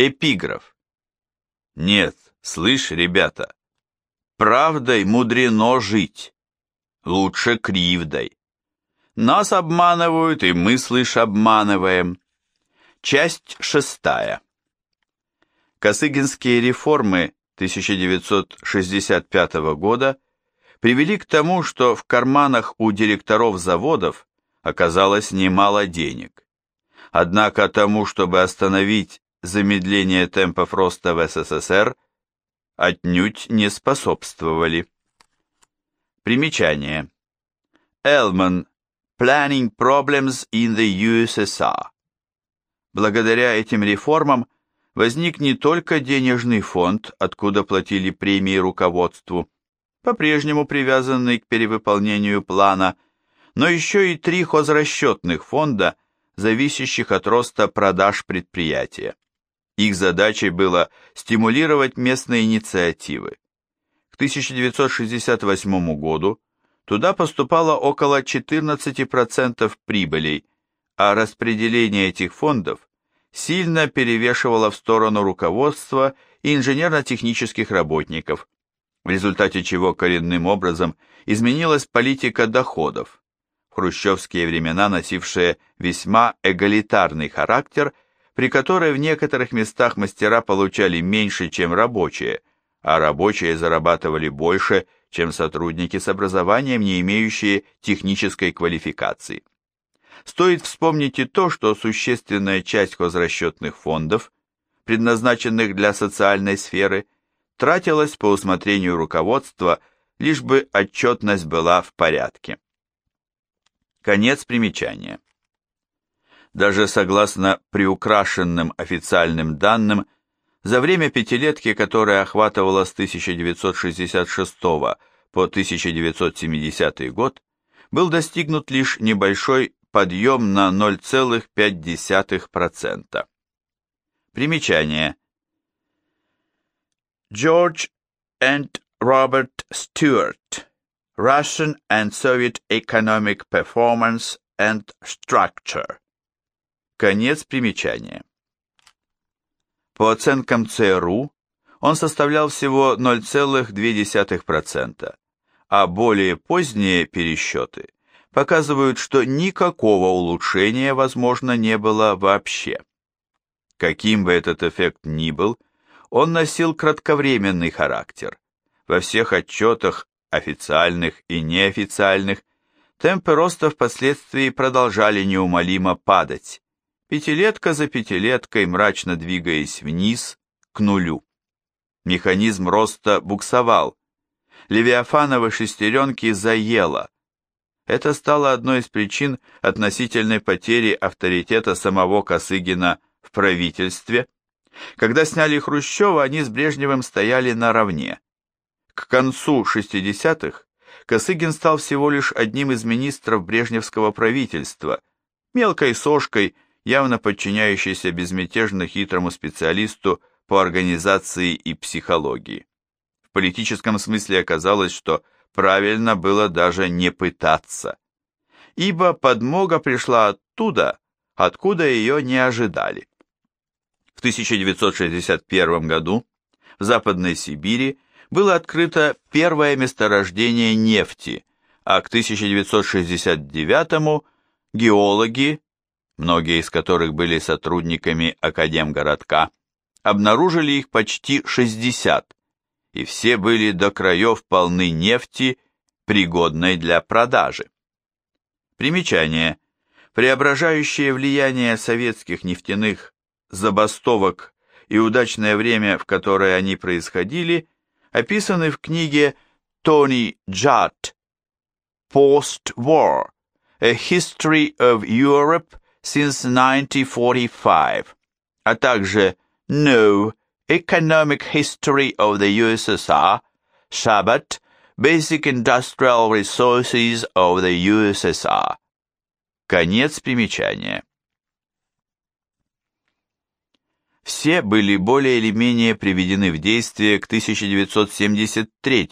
Эпиграф. Нет, слышь, ребята, правдой мудрено жить, лучше кривдой. Нас обманывают, и мы, слышь, обманываем. Часть шестая. Косыгинские реформы 1965 года привели к тому, что в карманах у директоров заводов оказалось немало денег. Однако тому, чтобы остановить замедление темпов роста в СССР, отнюдь не способствовали. Примечание. Элман. Planning Problems in the USSR. Благодаря этим реформам возник не только денежный фонд, откуда платили премии руководству, по-прежнему привязанный к перевыполнению плана, но еще и три хозрасчетных фонда, зависящих от роста продаж предприятия. Их задачей было стимулировать местные инициативы. К 1968 году туда поступало около 14% прибылей, а распределение этих фондов сильно перевешивало в сторону руководства и инженерно-технических работников, в результате чего коренным образом изменилась политика доходов, в хрущевские времена носившая весьма эгалитарный характер, при которой в некоторых местах мастера получали меньше, чем рабочие, а рабочие зарабатывали больше, чем сотрудники с образованием, не имеющие технической квалификации. Стоит вспомнить и то, что существенная часть хозрасчетных фондов, предназначенных для социальной сферы, тратилась по усмотрению руководства, лишь бы отчетность была в порядке. Конец примечания. Даже согласно приукрашенным официальным данным, за время пятилетки, которая охватывала с 1966 по 1970 год, был достигнут лишь небольшой подъем на 0,5%. Примечание. George and Robert Stewart. Russian and Soviet Economic Performance and Structure. Конец примечания. По оценкам ЦРУ, он составлял всего 0,2%, а более поздние пересчеты показывают, что никакого улучшения, возможно, не было вообще. Каким бы этот эффект ни был, он носил кратковременный характер. Во всех отчетах, официальных и неофициальных, темпы роста впоследствии продолжали неумолимо падать, пятилетка за пятилеткой мрачно двигаясь вниз к нулю. Механизм роста буксовал. Левиафановы шестеренки заело, это стало одной из причин относительной потери авторитета самого Косыгина в правительстве. Когда сняли Хрущева, они с Брежневым стояли наравне. К концу 60-х Косыгин стал всего лишь одним из министров брежневского правительства, мелкой сошкой, явно подчиняющейся безмятежно хитрому специалисту по организации и психологии. В политическом смысле оказалось, что правильно было даже не пытаться, ибо подмога пришла оттуда, откуда ее не ожидали. В 1961 году в Западной Сибири было открыто первое месторождение нефти, а к 1969 геологи, многие из которых были сотрудниками Академгородка, обнаружили их почти 60, и все были до краев полны нефти, пригодной для продажи. Примечание. Преображающее влияние советских нефтяных забастовок и удачное время, в которое они происходили, описаны в книге Тони Джатт «Post-War. A History of Europe since 1945», а также «No. Economic History of the USSR, Shabbat, Basic Industrial Resources of the USSR. Конец примечания. Все были более или менее приведены в действие к 1973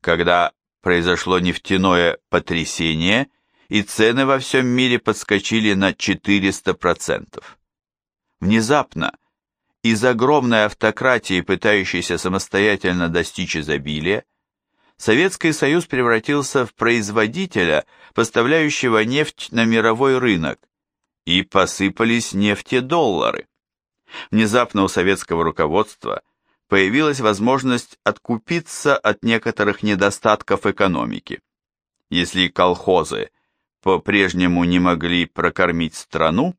когда произошло нефтяное потрясение, и цены во всем мире подскочили на 400%. Внезапно из огромной автократии, пытающейся самостоятельно достичь изобилия, Советский Союз превратился в производителя, поставляющего нефть на мировой рынок, и посыпались нефтедоллары. Внезапно у советского руководства появилась возможность откупиться от некоторых недостатков экономики. Если колхозы по-прежнему не могли прокормить страну,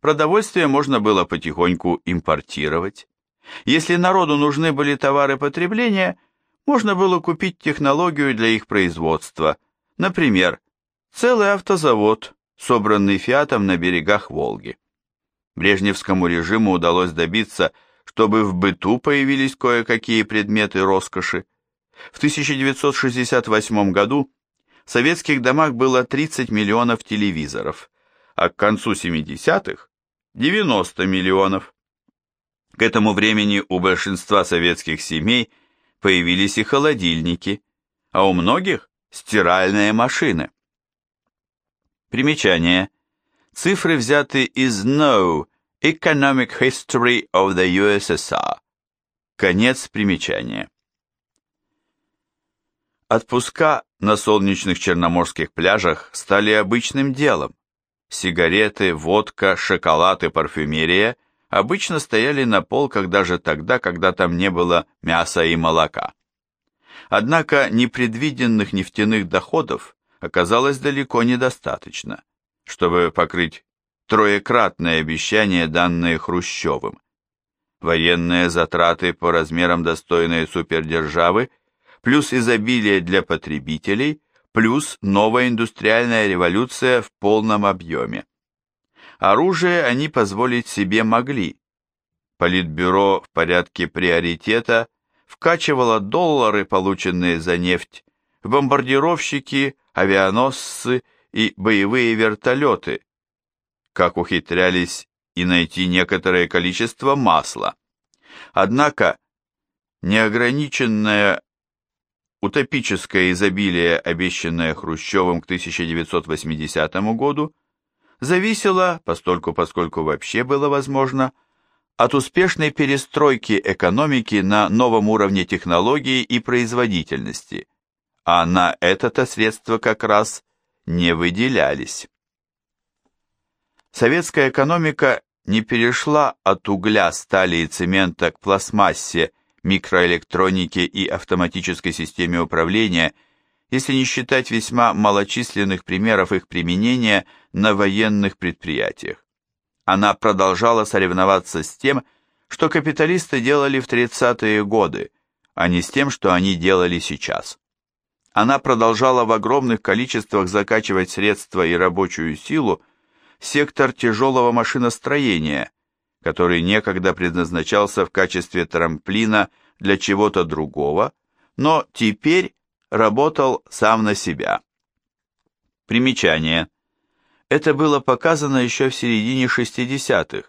продовольствие можно было потихоньку импортировать. Если народу нужны были товары потребления, можно было купить технологию для их производства, например, целый автозавод, собранный «Фиатом» на берегах Волги. Брежневскому режиму удалось добиться, чтобы в быту появились кое-какие предметы роскоши. В 1968 году в советских домах было 30 миллионов телевизоров, а к концу 70-х – 90 миллионов. К этому времени у большинства советских семей появились и холодильники, а у многих – стиральные машины. Примечание. Цифры взяты из No Economic History of the USSR. Конец примечания. Отпуска на солнечных черноморских пляжах стали обычным делом. Сигареты, водка, шоколад и парфюмерия обычно стояли на полках даже тогда, когда там не было мяса и молока. Однако непредвиденных нефтяных доходов оказалось далеко недостаточно, чтобы покрыть троекратное обещание, данное Хрущевым. Военные затраты по размерам достойные супердержавы, плюс изобилие для потребителей, плюс новая индустриальная революция в полном объеме. Оружие они позволить себе могли. Политбюро в порядке приоритета вкачивало доллары, полученные за нефть, в бомбардировщики, авианосцы и боевые вертолеты, как ухитрялись и найти некоторое количество масла. Однако неограниченное утопическое изобилие, обещанное Хрущевым к 1980 году, зависело, постольку поскольку вообще было возможно, от успешной перестройки экономики на новом уровне технологий и производительности, а на это-то средства как раз не выделялись. Советская экономика не перешла от угля, стали и цемента к пластмассе, микроэлектронике и автоматической системе управления, если не считать весьма малочисленных примеров их применения на военных предприятиях. Она продолжала соревноваться с тем, что капиталисты делали в 30-е годы, а не с тем, что они делали сейчас. Она продолжала в огромных количествах закачивать средства и рабочую силу сектор тяжелого машиностроения, который некогда предназначался в качестве трамплина для чего-то другого, но теперь работал сам на себя. Примечание. Это было показано еще в середине 60-х.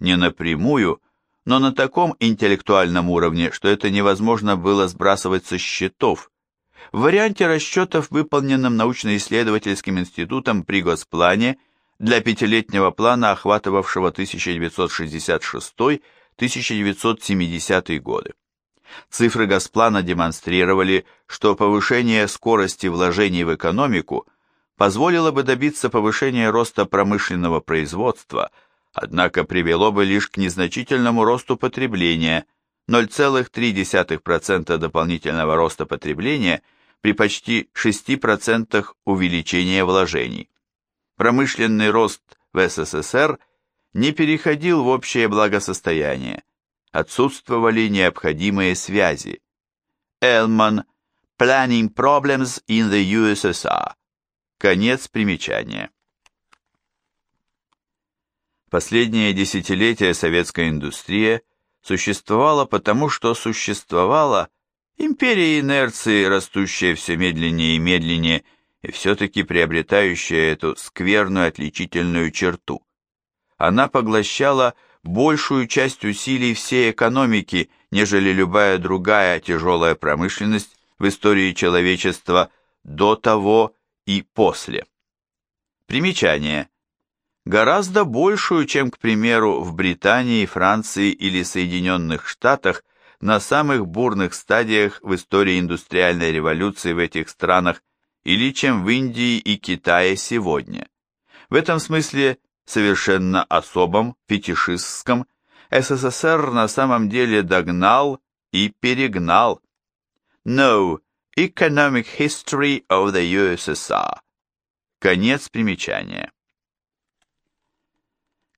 Не напрямую, но на таком интеллектуальном уровне, что это невозможно было сбрасывать со счетов. В варианте расчетов, выполненном научно-исследовательским институтом при Госплане, для пятилетнего плана, охватывавшего 1966-1970 годы. Цифры Госплана демонстрировали, что повышение скорости вложений в экономику позволило бы добиться повышения роста промышленного производства, однако привело бы лишь к незначительному росту потребления 0,3% дополнительного роста потребления при почти 6% увеличения вложений промышленный рост в СССР не переходил в общее благосостояние, отсутствовали необходимые связи. Элман Planning Problems in the USSR. Конец примечания. Последнее десятилетие советская индустрия существовала потому, что существовала империя инерции, растущая все медленнее и медленнее и все-таки приобретающая эту скверную отличительную черту. Она поглощала большую часть усилий всей экономики, нежели любая другая тяжелая промышленность в истории человечества до того и после. Примечание. гораздо большую, чем, к примеру, в Британии, Франции или Соединенных Штатах на самых бурных стадиях в истории индустриальной революции в этих странах или чем в Индии и Китае сегодня. В этом смысле совершенно особом, фетишистском, СССР на самом деле догнал и перегнал. No Economic History of the USSR. Конец примечания.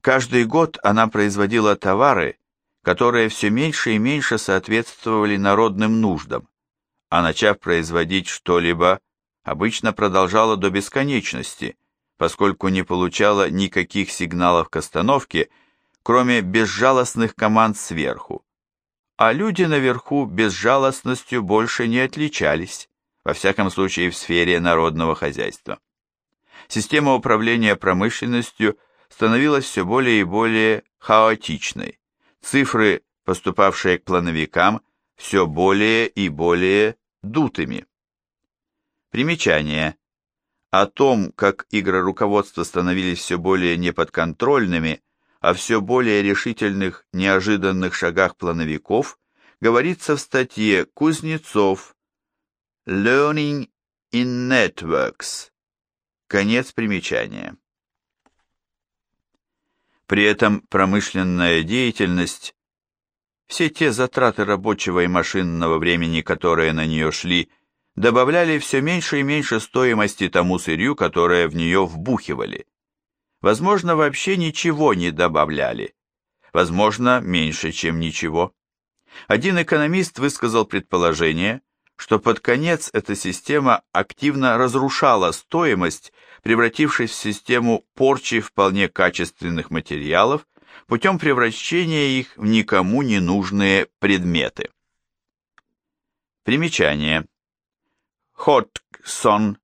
Каждый год она производила товары, которые все меньше и меньше соответствовали народным нуждам, а начав производить что-либо, обычно продолжала до бесконечности, поскольку не получала никаких сигналов к остановке, кроме безжалостных команд сверху. А люди наверху безжалостностью больше не отличались, во всяком случае в сфере народного хозяйства. Система управления промышленностью становилась все более и более хаотичной. Цифры, поступавшие к плановикам, все более и более дутыми. Примечание. О том, как игры руководства становились все более неподконтрольными, о все более решительных, неожиданных шагах плановиков, говорится в статье Кузнецов «Learning in Networks». Конец примечания. При этом промышленная деятельность, все те затраты рабочего и машинного времени, которые на нее шли, добавляли все меньше и меньше стоимости тому сырью, которое в нее вбухивали. Возможно, вообще ничего не добавляли. Возможно, меньше, чем ничего. Один экономист высказал предположение, что под конец эта система активно разрушала стоимость превратившись в систему порчи вполне качественных материалов путем превращения их в никому не нужные предметы. Примечание. Hodgson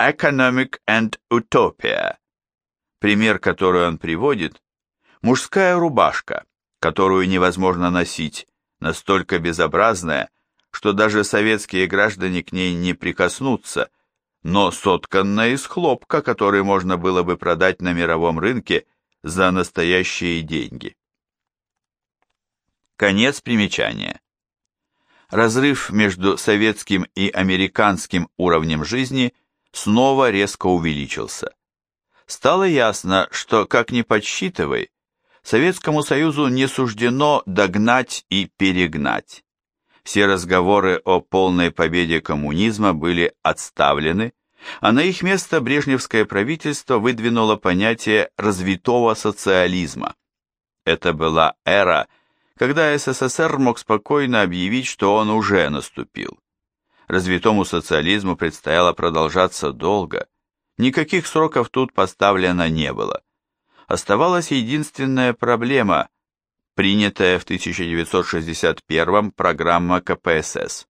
Economic and Utopia. Пример, который он приводит, мужская рубашка, которую невозможно носить, настолько безобразная, что даже советские граждане к ней не прикоснутся, но сотканная из хлопка, который можно было бы продать на мировом рынке за настоящие деньги. Конец примечания. Разрыв между советским и американским уровнем жизни снова резко увеличился. Стало ясно, что, как ни подсчитывай, Советскому Союзу не суждено догнать и перегнать. Все разговоры о полной победе коммунизма были отставлены, а на их место брежневское правительство выдвинуло понятие развитого социализма. Это была эра, когда СССР мог спокойно объявить, что он уже наступил. Развитому социализму предстояло продолжаться долго, никаких сроков тут поставлено не было. Оставалась единственная проблема, принятая в 1961 программа КПСС.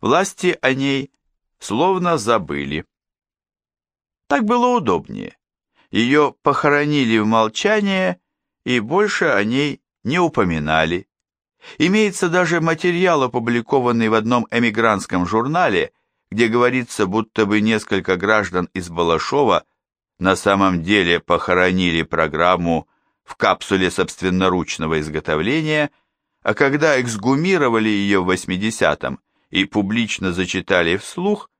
Власти о ней словно забыли. Так было удобнее. Ее похоронили в молчание и больше о ней не упоминали. Имеется даже материал, опубликованный в одном эмигрантском журнале, где говорится, будто бы несколько граждан из Балашова на самом деле похоронили программу в капсуле собственноручного изготовления, а когда эксгумировали ее в 80-м и публично зачитали вслух,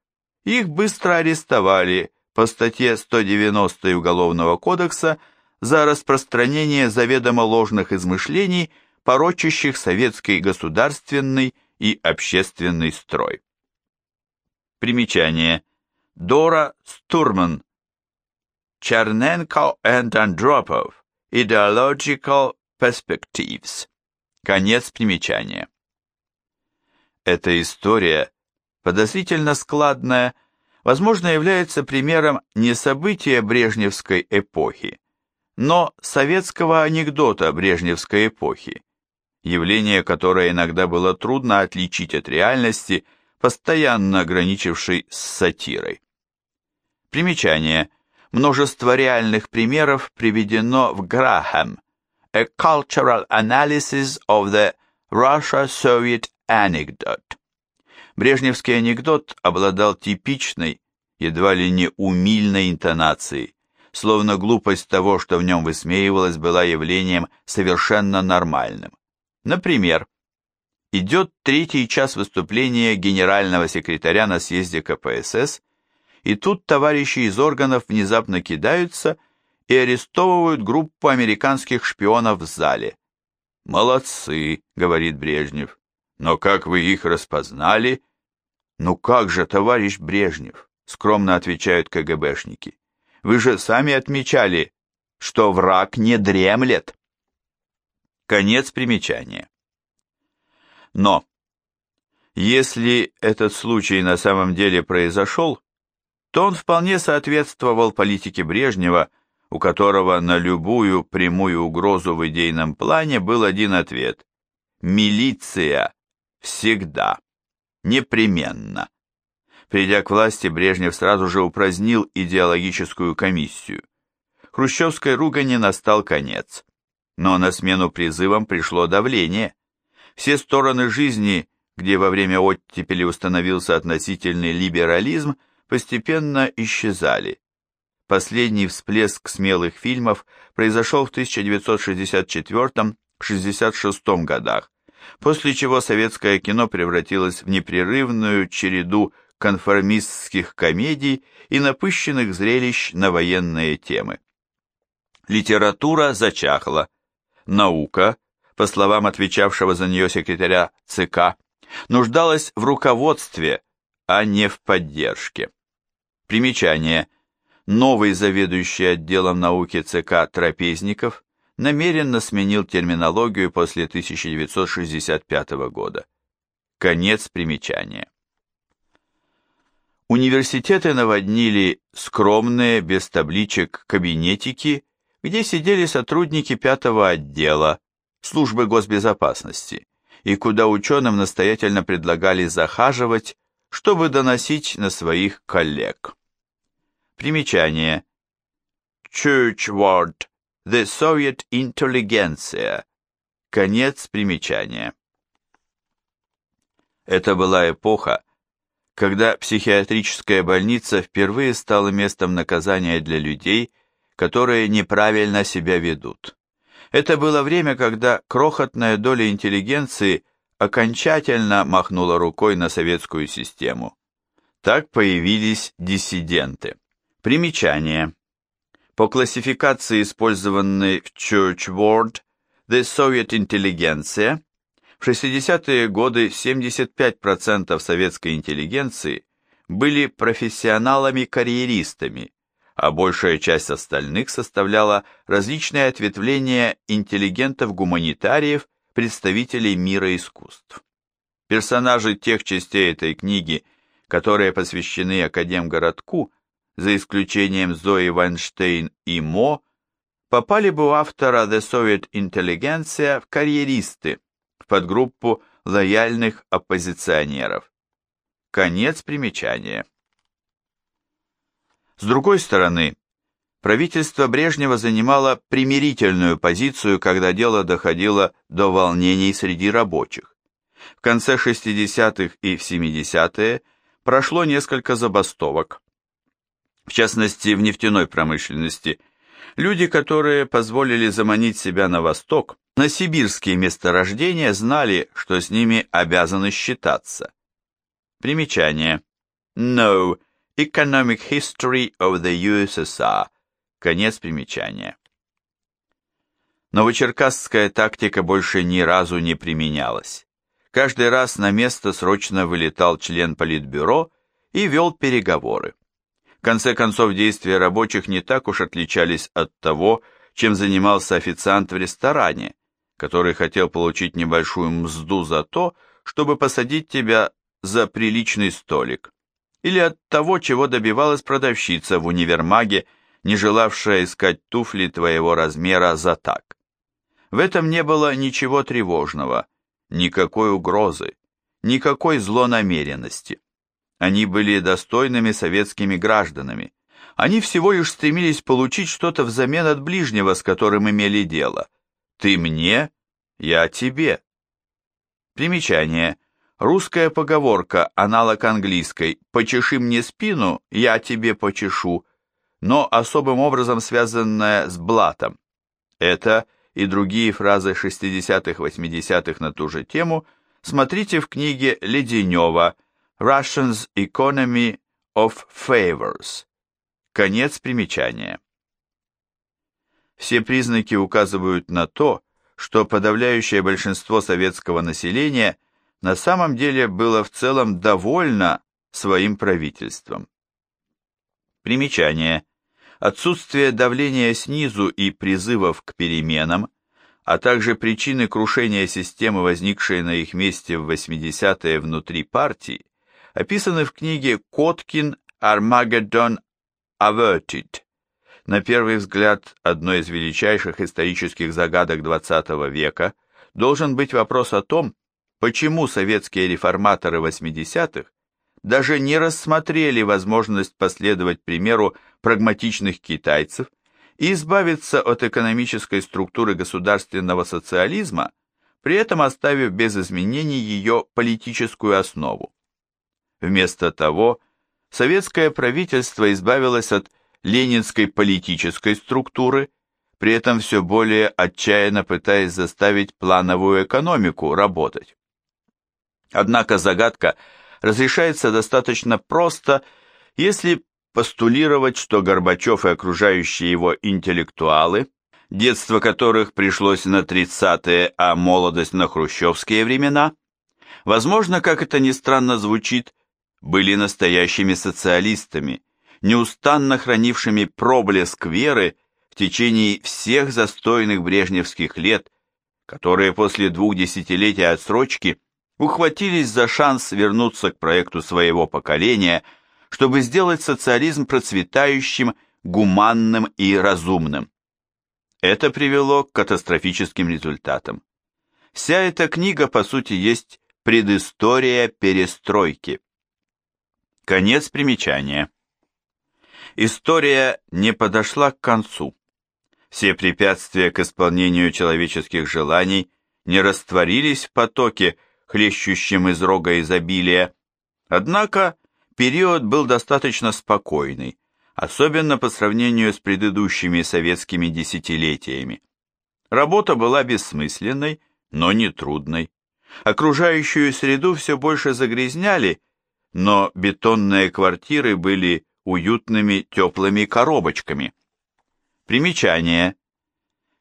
их быстро арестовали по статье 190 Уголовного кодекса за распространение заведомо ложных измышлений, порочащих советский государственный и общественный строй. Примечание. Дора Стурман. Черненко and Andropov. Ideological Perspectives. Конец примечания. Эта история подозрительно складная, возможно, является примером не события брежневской эпохи, но советского анекдота брежневской эпохи, явление, которое иногда было трудно отличить от реальности, постоянно граничившей с сатирой. Примечание. Множество реальных примеров приведено в Грахам A Cultural Analysis of the Russia-Soviet Anecdote. Брежневский анекдот обладал типичной, едва ли не умильной интонацией, словно глупость того, что в нем высмеивалось, была явлением совершенно нормальным. Например, идет третий час выступления генерального секретаря на съезде КПСС, и тут товарищи из органов внезапно кидаются и арестовывают группу американских шпионов в зале. «Молодцы», — говорит Брежнев, — «но как вы их распознали?» «Ну как же, товарищ Брежнев?» — скромно отвечают КГБшники. «Вы же сами отмечали, что враг не дремлет». Конец примечания. Но, если этот случай на самом деле произошел, то он вполне соответствовал политике Брежнева, у которого на любую прямую угрозу в идейном плане был один ответ – милиция всегда, непременно. Придя к власти, Брежнев сразу же упразднил идеологическую комиссию. Хрущевской ругани настал конец. Но на смену призывам пришло давление. Все стороны жизни, где во время оттепели установился относительный либерализм, постепенно исчезали. Последний всплеск смелых фильмов произошел в 1964-66 годах, после чего советское кино превратилось в непрерывную череду конформистских комедий и напыщенных зрелищ на военные темы. Литература зачахла, наука, по словам отвечавшего за нее секретаря ЦК, нуждалась в руководстве, а не в поддержке. Примечание. Новый заведующий отделом науки ЦК Трапезников намеренно сменил терминологию после 1965 года. Конец примечания. Университеты наводнили скромные, без табличек, кабинетики, где сидели сотрудники пятого отдела, службы госбезопасности, и куда ученым настоятельно предлагали захаживать, чтобы доносить на своих коллег. Примечание. Church Ward. The Soviet Intelligentsia. Конец примечания. Это была эпоха, когда психиатрическая больница впервые стала местом наказания для людей, которые неправильно себя ведут. Это было время, когда крохотная доля интеллигенции окончательно махнула рукой на советскую систему. Так появились диссиденты. Примечание. По классификации, использованной в Church Ward, The Soviet Intelligentsia, в 60-е годы 75% советской интеллигенции были профессионалами-карьеристами, а большая часть остальных составляла различные ответвления интеллигентов-гуманитариев, представителей мира искусств. Персонажи тех частей этой книги, которые посвящены Академгородку, за исключением Зои Вайнштейн и Мо, попали бы у автора The Soviet Intelligentsia в карьеристы, в подгруппу лояльных оппозиционеров. Конец примечания. С другой стороны, правительство Брежнева занимало примирительную позицию, когда дело доходило до волнений среди рабочих. В конце 60-х и в 70-е прошло несколько забастовок. В частности, в нефтяной промышленности. Люди, которые позволили заманить себя на восток, на сибирские месторождения, знали, что с ними обязаны считаться. Примечание. No. Economic History of the USSR. Конец примечания. Новочеркасская тактика больше ни разу не применялась. Каждый раз на место срочно вылетал член политбюро и вел переговоры. В конце концов, действия рабочих не так уж отличались от того, чем занимался официант в ресторане, который хотел получить небольшую мзду за то, чтобы посадить тебя за приличный столик или от того, чего добивалась продавщица в универмаге, не желавшая искать туфли твоего размера за так. В этом не было ничего тревожного, никакой угрозы, никакой злонамеренности. Они были достойными советскими гражданами. Они всего лишь стремились получить что-то взамен от ближнего, с которым имели дело. Ты мне, я тебе. Примечание. Русская поговорка, аналог английской «почеши мне спину, я тебе почешу», но особым образом связанная с блатом. Это и другие фразы 60-80-х на ту же тему смотрите в книге Леденева «Russians Economy of Favors». Конец примечания. Все признаки указывают на то, что подавляющее большинство советского населения на самом деле было в целом довольно своим правительством. Примечание. Отсутствие давления снизу и призывов к переменам, а также причины крушения системы, возникшие на их месте в 80-е внутри партии, описаны в книге «Коткин Armageddon Averted». На первый взгляд, одной из величайших исторических загадок XX века должен быть вопрос о том, почему советские реформаторы 80-х даже не рассмотрели возможность последовать примеру прагматичных китайцев и избавиться от экономической структуры государственного социализма, при этом оставив без изменений ее политическую основу. Вместо того, советское правительство избавилось от ленинской политической структуры, при этом все более отчаянно пытаясь заставить плановую экономику работать. Однако загадка – разрешается достаточно просто, если постулировать, что Горбачев и окружающие его интеллектуалы, детство которых пришлось на 30-е, а молодость на хрущевские времена, возможно, как это ни странно звучит, были настоящими социалистами, неустанно хранившими проблеск веры в течение всех застойных брежневских лет, которые после двух десятилетий отсрочки ухватились за шанс вернуться к проекту своего поколения, чтобы сделать социализм процветающим, гуманным и разумным. Это привело к катастрофическим результатам. Вся эта книга, по сути, есть предыстория перестройки. Конец примечания. История не подошла к концу. Все препятствия к исполнению человеческих желаний не растворились в потоке, хлещущим из рога изобилия. Однако период был достаточно спокойный, особенно по сравнению с предыдущими советскими десятилетиями. Работа была бессмысленной, но не трудной. Окружающую среду все больше загрязняли, но бетонные квартиры были уютными теплыми коробочками. Примечание.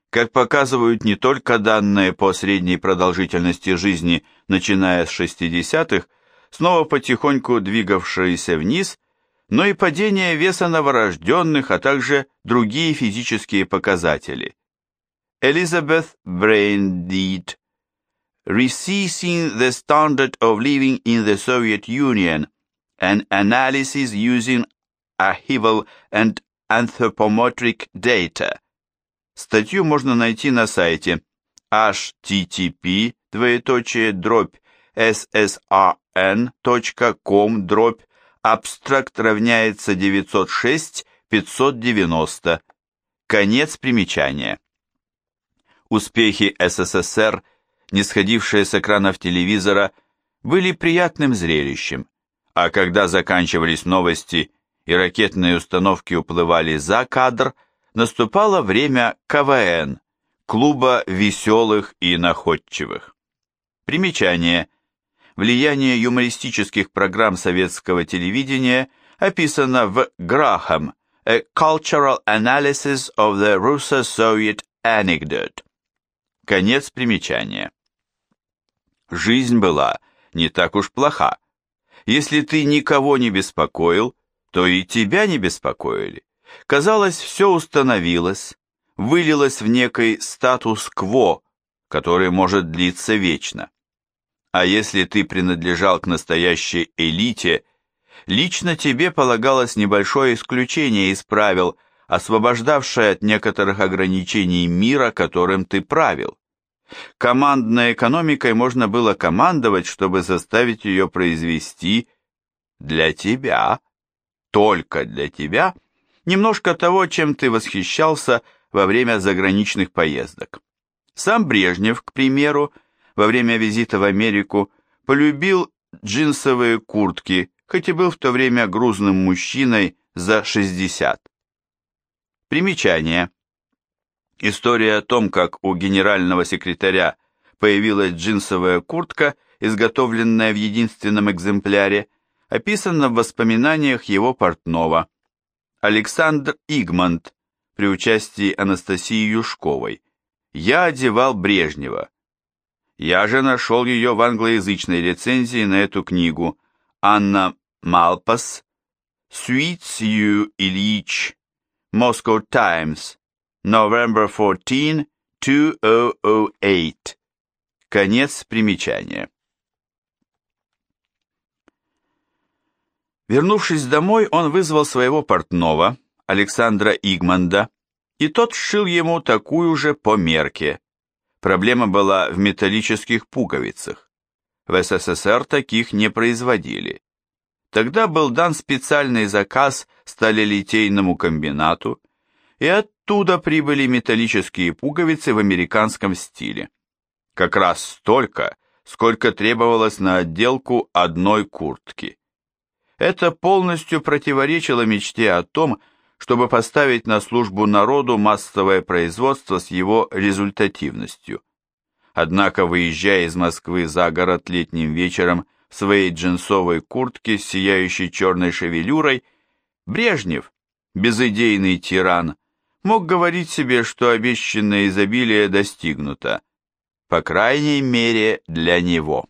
Как показывают не только данные по средней продолжительности жизни, начиная с 60-х, снова потихоньку двигавшиеся вниз, но и падение веса новорожденных, а также другие физические показатели. Элизабет Брейндит Recessing the Standard of Living in the Soviet Union, an analysis using archival and anthropometric data – Статью можно найти на сайте http двоеточие дробь ssrn.com дробь абстракт равняется 906 590. Конец примечания. Успехи СССР, не сходившие с экранов телевизора, были приятным зрелищем, а когда заканчивались новости и ракетные установки уплывали за кадр – наступало время КВН, клуба веселых и находчивых. Примечание. Влияние юмористических программ советского телевидения описано в Грахам A Cultural Analysis of the Russo-Soviet Anecdote. Конец примечания. Жизнь была не так уж плоха. Если ты никого не беспокоил, то и тебя не беспокоили. Казалось, все установилось, вылилось в некий статус-кво, который может длиться вечно. А если ты принадлежал к настоящей элите, лично тебе полагалось небольшое исключение из правил, освобождавшее от некоторых ограничений мира, которым ты правил. Командной экономикой можно было командовать, чтобы заставить ее произвести для тебя, только для тебя, немножко того, чем ты восхищался во время заграничных поездок. Сам Брежнев, к примеру, во время визита в Америку полюбил джинсовые куртки, хоть и был в то время грузным мужчиной за 60. Примечание. История о том, как у генерального секретаря появилась джинсовая куртка, изготовленная в единственном экземпляре, описана в воспоминаниях его портного. Александр Игмонт при участии Анастасии Юшковой. Я одевал Брежнева. Я же нашел ее в англоязычной рецензии на эту книгу. Анна Малпас, Суицию Ильич, Moscow Times, November 14, 2008. Конец примечания. Вернувшись домой, он вызвал своего портного, Александра Игманда, и тот сшил ему такую же по мерке. Проблема была в металлических пуговицах. В СССР таких не производили. Тогда был дан специальный заказ сталелитейному комбинату, и оттуда прибыли металлические пуговицы в американском стиле. Как раз столько, сколько требовалось на отделку одной куртки. Это полностью противоречило мечте о том, чтобы поставить на службу народу массовое производство с его результативностью. Однако, выезжая из Москвы за город летним вечером в своей джинсовой куртке с сияющей черной шевелюрой, Брежнев, безыдейный тиран, мог говорить себе, что обещанное изобилие достигнуто, по крайней мере для него.